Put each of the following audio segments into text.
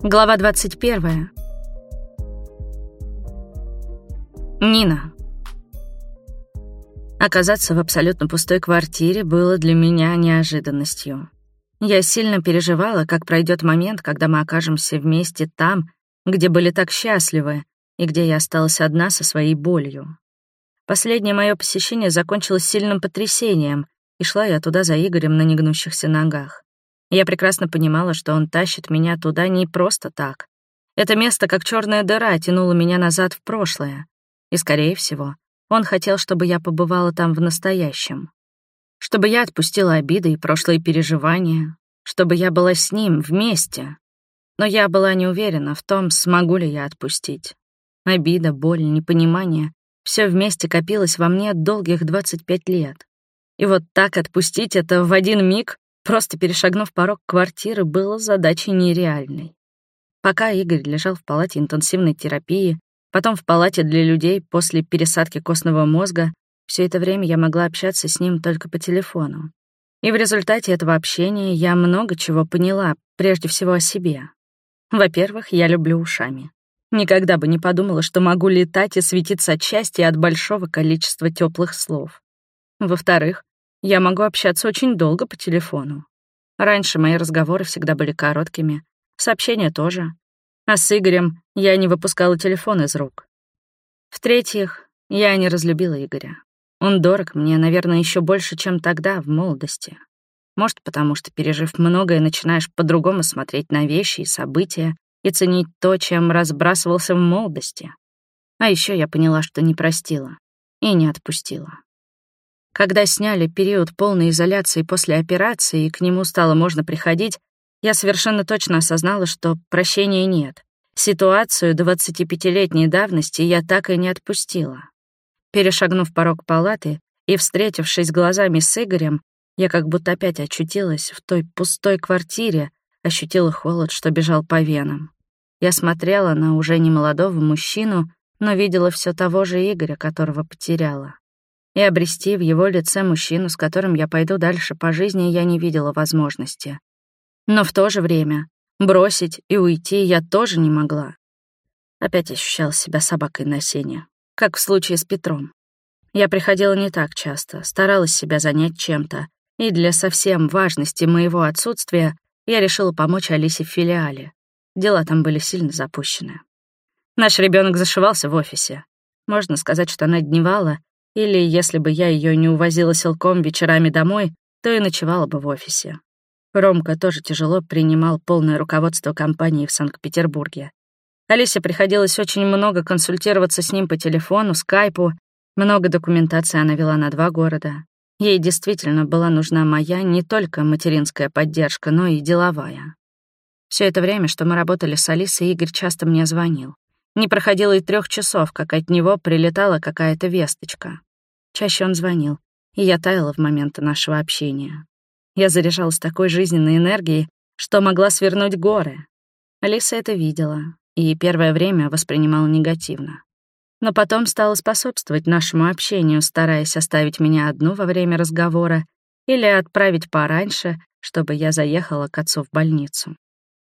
Глава 21. Нина. Оказаться в абсолютно пустой квартире было для меня неожиданностью. Я сильно переживала, как пройдет момент, когда мы окажемся вместе там, где были так счастливы, и где я осталась одна со своей болью. Последнее мое посещение закончилось сильным потрясением, и шла я туда за Игорем на негнущихся ногах. Я прекрасно понимала, что он тащит меня туда не просто так. Это место, как черная дыра, тянуло меня назад в прошлое. И, скорее всего, он хотел, чтобы я побывала там в настоящем. Чтобы я отпустила обиды и прошлые переживания. Чтобы я была с ним вместе. Но я была не уверена в том, смогу ли я отпустить. Обида, боль, непонимание — все вместе копилось во мне долгих 25 лет. И вот так отпустить это в один миг Просто перешагнув порог квартиры было задачей нереальной. Пока Игорь лежал в палате интенсивной терапии, потом в палате для людей после пересадки костного мозга, все это время я могла общаться с ним только по телефону. И в результате этого общения я много чего поняла, прежде всего о себе. Во-первых, я люблю ушами. Никогда бы не подумала, что могу летать и светиться от счастья от большого количества теплых слов. Во-вторых, я могу общаться очень долго по телефону. Раньше мои разговоры всегда были короткими, сообщения тоже. А с Игорем я не выпускала телефон из рук. В-третьих, я не разлюбила Игоря. Он дорог мне, наверное, еще больше, чем тогда, в молодости. Может, потому что, пережив многое, начинаешь по-другому смотреть на вещи и события и ценить то, чем разбрасывался в молодости. А еще я поняла, что не простила и не отпустила. Когда сняли период полной изоляции после операции и к нему стало можно приходить, я совершенно точно осознала, что прощения нет. Ситуацию 25-летней давности я так и не отпустила. Перешагнув порог палаты и встретившись глазами с Игорем, я как будто опять очутилась в той пустой квартире, ощутила холод, что бежал по венам. Я смотрела на уже немолодого мужчину, но видела все того же Игоря, которого потеряла и обрести в его лице мужчину, с которым я пойду дальше по жизни, я не видела возможности. Но в то же время бросить и уйти я тоже не могла. Опять ощущала себя собакой на сене, как в случае с Петром. Я приходила не так часто, старалась себя занять чем-то, и для совсем важности моего отсутствия я решила помочь Алисе в филиале. Дела там были сильно запущены. Наш ребенок зашивался в офисе. Можно сказать, что она дневала или, если бы я ее не увозила силком вечерами домой, то и ночевала бы в офисе. Ромка тоже тяжело принимал полное руководство компании в Санкт-Петербурге. Алисе приходилось очень много консультироваться с ним по телефону, скайпу. Много документации она вела на два города. Ей действительно была нужна моя не только материнская поддержка, но и деловая. Все это время, что мы работали с Алисой, Игорь часто мне звонил. Не проходило и трех часов, как от него прилетала какая-то весточка. Чаще он звонил, и я таяла в моменты нашего общения. Я заряжалась такой жизненной энергией, что могла свернуть горы. Алиса это видела и первое время воспринимала негативно. Но потом стала способствовать нашему общению, стараясь оставить меня одну во время разговора или отправить пораньше, чтобы я заехала к отцу в больницу.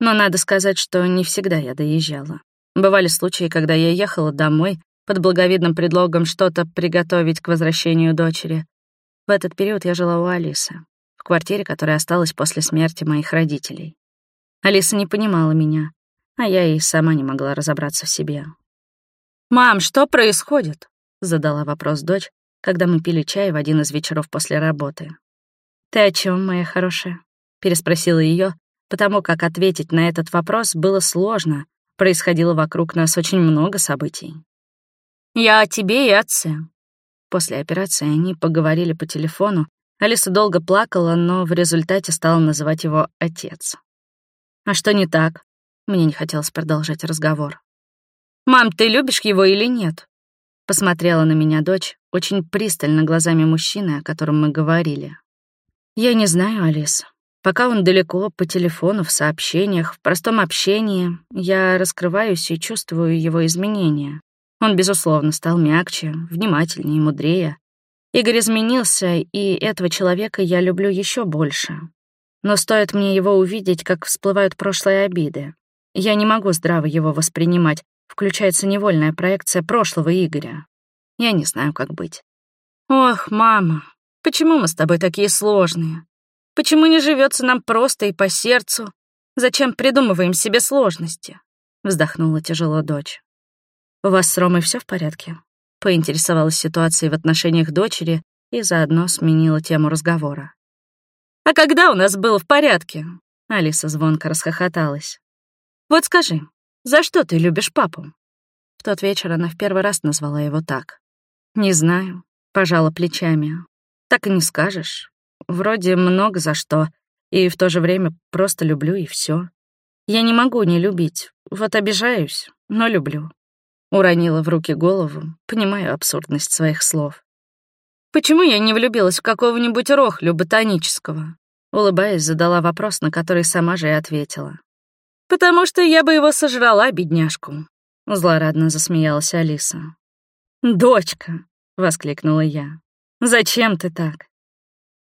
Но надо сказать, что не всегда я доезжала. Бывали случаи, когда я ехала домой, под благовидным предлогом что-то приготовить к возвращению дочери. В этот период я жила у Алисы, в квартире, которая осталась после смерти моих родителей. Алиса не понимала меня, а я и сама не могла разобраться в себе. «Мам, что происходит?» — задала вопрос дочь, когда мы пили чай в один из вечеров после работы. «Ты о чем, моя хорошая?» — переспросила ее, потому как ответить на этот вопрос было сложно, происходило вокруг нас очень много событий. «Я о тебе и отце». После операции они поговорили по телефону. Алиса долго плакала, но в результате стала называть его «отец». «А что не так?» Мне не хотелось продолжать разговор. «Мам, ты любишь его или нет?» Посмотрела на меня дочь очень пристально глазами мужчины, о котором мы говорили. «Я не знаю, Алис. Пока он далеко, по телефону, в сообщениях, в простом общении, я раскрываюсь и чувствую его изменения. Он, безусловно, стал мягче, внимательнее мудрее. Игорь изменился, и этого человека я люблю еще больше. Но стоит мне его увидеть, как всплывают прошлые обиды. Я не могу здраво его воспринимать. Включается невольная проекция прошлого Игоря. Я не знаю, как быть. Ох, мама, почему мы с тобой такие сложные? Почему не живется нам просто и по сердцу? Зачем придумываем себе сложности? Вздохнула тяжело дочь. У вас с Ромой все в порядке? Поинтересовалась ситуацией в отношениях дочери и заодно сменила тему разговора. «А когда у нас было в порядке?» Алиса звонко расхохоталась. «Вот скажи, за что ты любишь папу?» В тот вечер она в первый раз назвала его так. «Не знаю», — пожала плечами. «Так и не скажешь. Вроде много за что, и в то же время просто люблю, и все. Я не могу не любить, вот обижаюсь, но люблю». Уронила в руки голову, понимая абсурдность своих слов. «Почему я не влюбилась в какого-нибудь рохлю ботанического?» Улыбаясь, задала вопрос, на который сама же и ответила. «Потому что я бы его сожрала, бедняжку», — злорадно засмеялась Алиса. «Дочка!» — воскликнула я. «Зачем ты так?»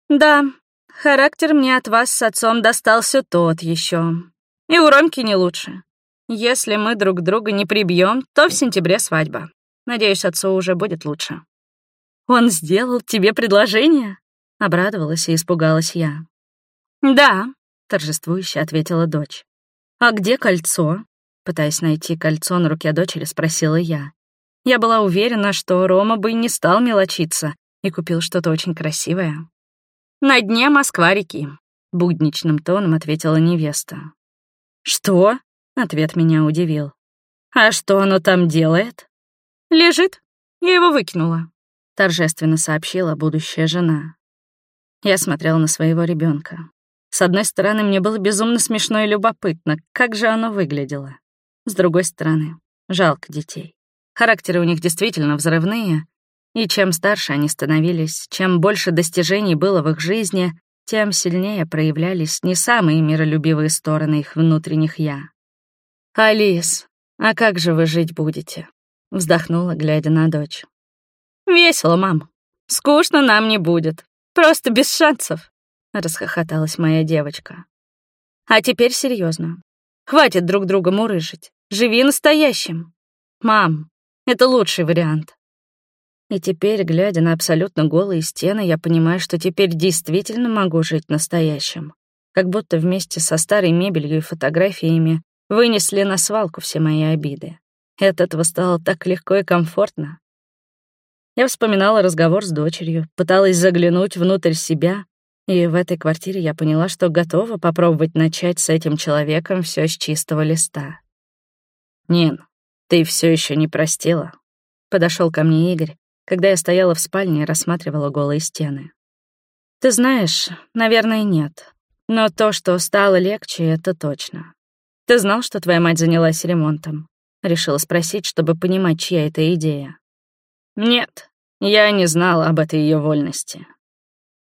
«Да, характер мне от вас с отцом достался тот еще. И у Ромки не лучше. Если мы друг друга не прибьем, то в сентябре свадьба. Надеюсь, отцу уже будет лучше». «Он сделал тебе предложение?» — обрадовалась и испугалась я. «Да», — торжествующе ответила дочь. «А где кольцо?» Пытаясь найти кольцо на руке дочери, спросила я. Я была уверена, что Рома бы не стал мелочиться и купил что-то очень красивое. «На дне Москва-реки», — будничным тоном ответила невеста. «Что?» — ответ меня удивил. «А что оно там делает?» «Лежит. Я его выкинула», — торжественно сообщила будущая жена. Я смотрела на своего ребенка. С одной стороны, мне было безумно смешно и любопытно, как же оно выглядело. С другой стороны, жалко детей. Характеры у них действительно взрывные, и чем старше они становились, чем больше достижений было в их жизни, тем сильнее проявлялись не самые миролюбивые стороны их внутренних «я». «Алис, а как же вы жить будете?» — вздохнула, глядя на дочь. «Весело, мам. Скучно нам не будет. Просто без шансов расхохоталась моя девочка. А теперь серьезно. Хватит друг друга мурыжить. Живи настоящим. Мам, это лучший вариант. И теперь, глядя на абсолютно голые стены, я понимаю, что теперь действительно могу жить настоящим. Как будто вместе со старой мебелью и фотографиями вынесли на свалку все мои обиды. От этого стало так легко и комфортно. Я вспоминала разговор с дочерью, пыталась заглянуть внутрь себя, и в этой квартире я поняла, что готова попробовать начать с этим человеком все с чистого листа. «Нин, ты все еще не простила?» Подошел ко мне Игорь, когда я стояла в спальне и рассматривала голые стены. «Ты знаешь, наверное, нет. Но то, что стало легче, это точно. Ты знал, что твоя мать занялась ремонтом?» Решила спросить, чтобы понимать, чья это идея. «Нет, я не знала об этой ее вольности.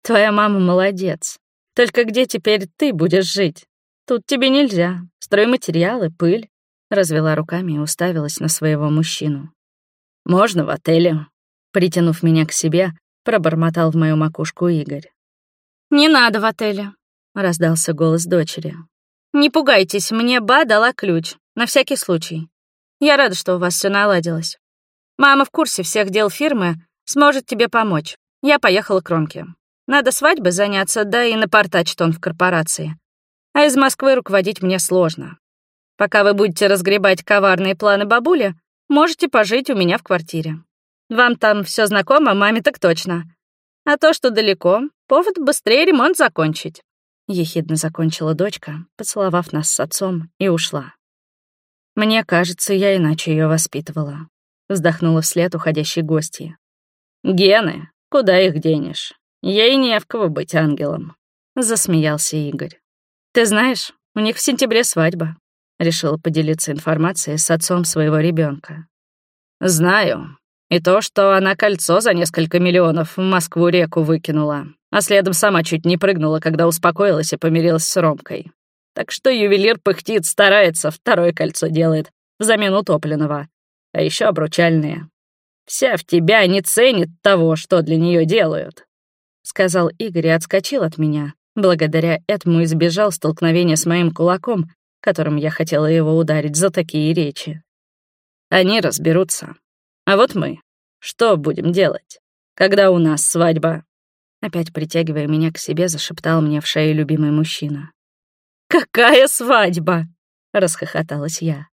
Твоя мама молодец. Только где теперь ты будешь жить? Тут тебе нельзя. Стройматериалы, пыль. Развела руками и уставилась на своего мужчину. Можно в отеле. Притянув меня к себе, пробормотал в мою макушку Игорь. «Не надо в отеле», — раздался голос дочери. «Не пугайтесь, мне Ба дала ключ, на всякий случай. Я рада, что у вас все наладилось. Мама в курсе всех дел фирмы, сможет тебе помочь. Я поехала к Ромке. Надо свадьбой заняться, да и напортачит он в корпорации. А из Москвы руководить мне сложно. Пока вы будете разгребать коварные планы бабули, можете пожить у меня в квартире. Вам там все знакомо, маме так точно. А то, что далеко, повод быстрее ремонт закончить. Ехидно закончила дочка, поцеловав нас с отцом, и ушла. Мне кажется, я иначе ее воспитывала. Вздохнула вслед уходящей гости. Гены, куда их денешь? Ей не в кого быть ангелом», — засмеялся Игорь. «Ты знаешь, у них в сентябре свадьба», — решила поделиться информацией с отцом своего ребенка. «Знаю. И то, что она кольцо за несколько миллионов в Москву-реку выкинула, а следом сама чуть не прыгнула, когда успокоилась и помирилась с Ромкой. Так что ювелир пыхтит, старается, второе кольцо делает, взамен утопленного. А еще обручальные. Вся в тебя не ценит того, что для нее делают. — сказал Игорь и отскочил от меня. Благодаря этому избежал столкновения с моим кулаком, которым я хотела его ударить за такие речи. Они разберутся. А вот мы. Что будем делать? Когда у нас свадьба?» Опять притягивая меня к себе, зашептал мне в шею любимый мужчина. «Какая свадьба!» — расхохоталась я.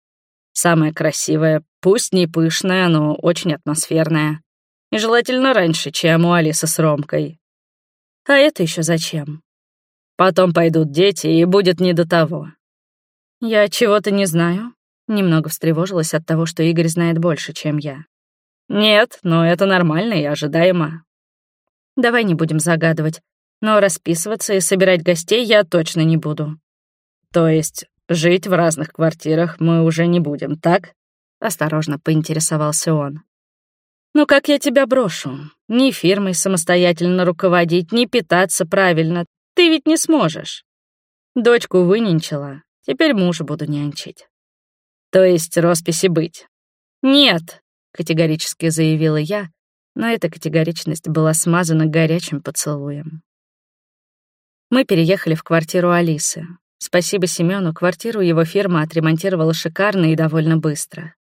«Самая красивая, пусть не пышная, но очень атмосферная. И желательно раньше, чем у Алисы с Ромкой. А это еще зачем? Потом пойдут дети, и будет не до того. Я чего-то не знаю. Немного встревожилась от того, что Игорь знает больше, чем я. Нет, но это нормально и ожидаемо. Давай не будем загадывать. Но расписываться и собирать гостей я точно не буду. То есть жить в разных квартирах мы уже не будем, так? Осторожно поинтересовался он. «Ну как я тебя брошу? Ни фирмой самостоятельно руководить, ни питаться правильно. Ты ведь не сможешь. Дочку выненчила, теперь мужа буду нянчить. То есть росписи быть? Нет, категорически заявила я, но эта категоричность была смазана горячим поцелуем. Мы переехали в квартиру Алисы. Спасибо Семену, квартиру его фирма отремонтировала шикарно и довольно быстро.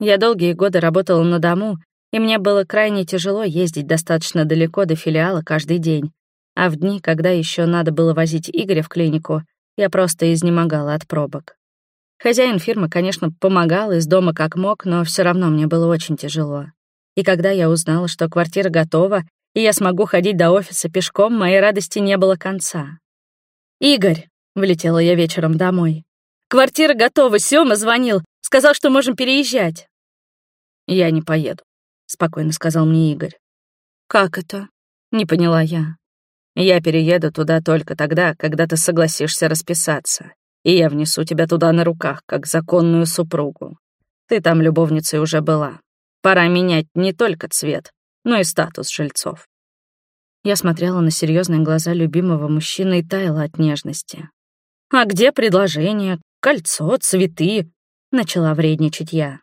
Я долгие годы работала на дому, и мне было крайне тяжело ездить достаточно далеко до филиала каждый день, а в дни, когда еще надо было возить Игоря в клинику, я просто изнемогала от пробок. Хозяин фирмы, конечно, помогал из дома как мог, но все равно мне было очень тяжело. И когда я узнала, что квартира готова, и я смогу ходить до офиса пешком, моей радости не было конца. «Игорь!» — влетела я вечером домой. «Квартира готова, Сёма звонил, сказал, что можем переезжать». «Я не поеду», — спокойно сказал мне Игорь. «Как это?» — не поняла я. Я перееду туда только тогда, когда ты согласишься расписаться, и я внесу тебя туда на руках, как законную супругу. Ты там любовницей уже была. Пора менять не только цвет, но и статус жильцов. Я смотрела на серьезные глаза любимого мужчины и таяла от нежности. «А где предложение? Кольцо, цветы?» — начала вредничать я.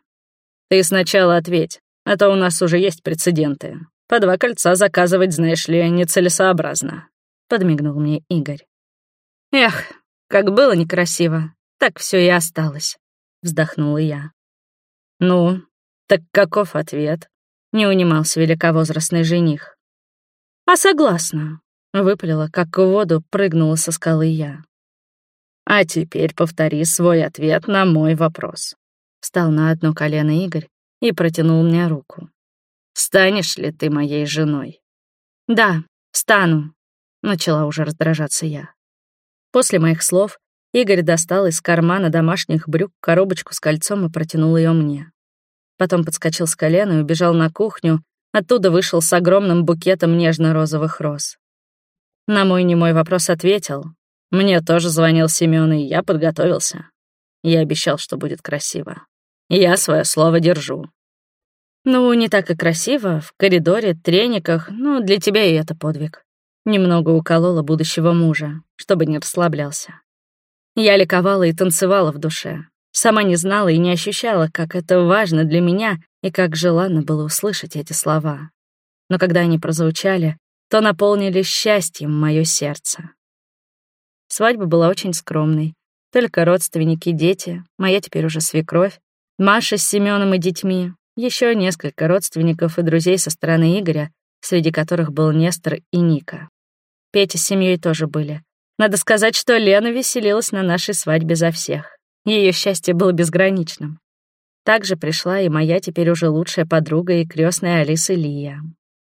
«Ты сначала ответь, а то у нас уже есть прецеденты. По два кольца заказывать, знаешь ли, нецелесообразно», — подмигнул мне Игорь. «Эх, как было некрасиво, так все и осталось», — вздохнула я. «Ну, так каков ответ?» — не унимался великовозрастный жених. «А согласна», — выпалила, как в воду прыгнула со скалы я. «А теперь повтори свой ответ на мой вопрос», — встал на одно колено Игорь и протянул мне руку. Станешь ли ты моей женой?» «Да, стану», — начала уже раздражаться я. После моих слов Игорь достал из кармана домашних брюк коробочку с кольцом и протянул ее мне. Потом подскочил с колена и убежал на кухню, оттуда вышел с огромным букетом нежно-розовых роз. На мой немой вопрос ответил. Мне тоже звонил Семён, и я подготовился. Я обещал, что будет красиво. Я свое слово держу. Ну, не так и красиво, в коридоре, трениках, но для тебя и это подвиг. Немного уколола будущего мужа, чтобы не расслаблялся. Я ликовала и танцевала в душе. Сама не знала и не ощущала, как это важно для меня и как желанно было услышать эти слова. Но когда они прозвучали, то наполнили счастьем мое сердце. Свадьба была очень скромной. Только родственники, дети, моя теперь уже свекровь, Маша с Семеном и детьми, еще несколько родственников и друзей со стороны Игоря, среди которых был Нестор и Ника. Петя с семьей тоже были. Надо сказать, что Лена веселилась на нашей свадьбе за всех. Ее счастье было безграничным. Также пришла и моя теперь уже лучшая подруга и крестная Алиса Лия.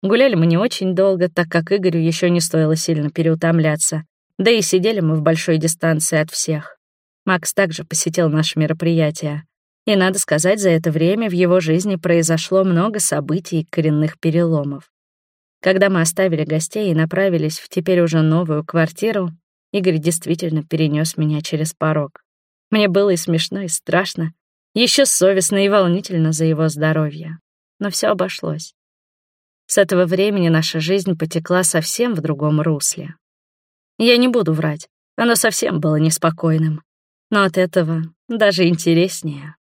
Гуляли мы не очень долго, так как Игорю еще не стоило сильно переутомляться. Да и сидели мы в большой дистанции от всех. Макс также посетил наше мероприятие. И, надо сказать, за это время в его жизни произошло много событий и коренных переломов. Когда мы оставили гостей и направились в теперь уже новую квартиру, Игорь действительно перенес меня через порог. Мне было и смешно, и страшно, еще совестно и волнительно за его здоровье. Но все обошлось. С этого времени наша жизнь потекла совсем в другом русле. Я не буду врать, оно совсем было неспокойным, но от этого даже интереснее.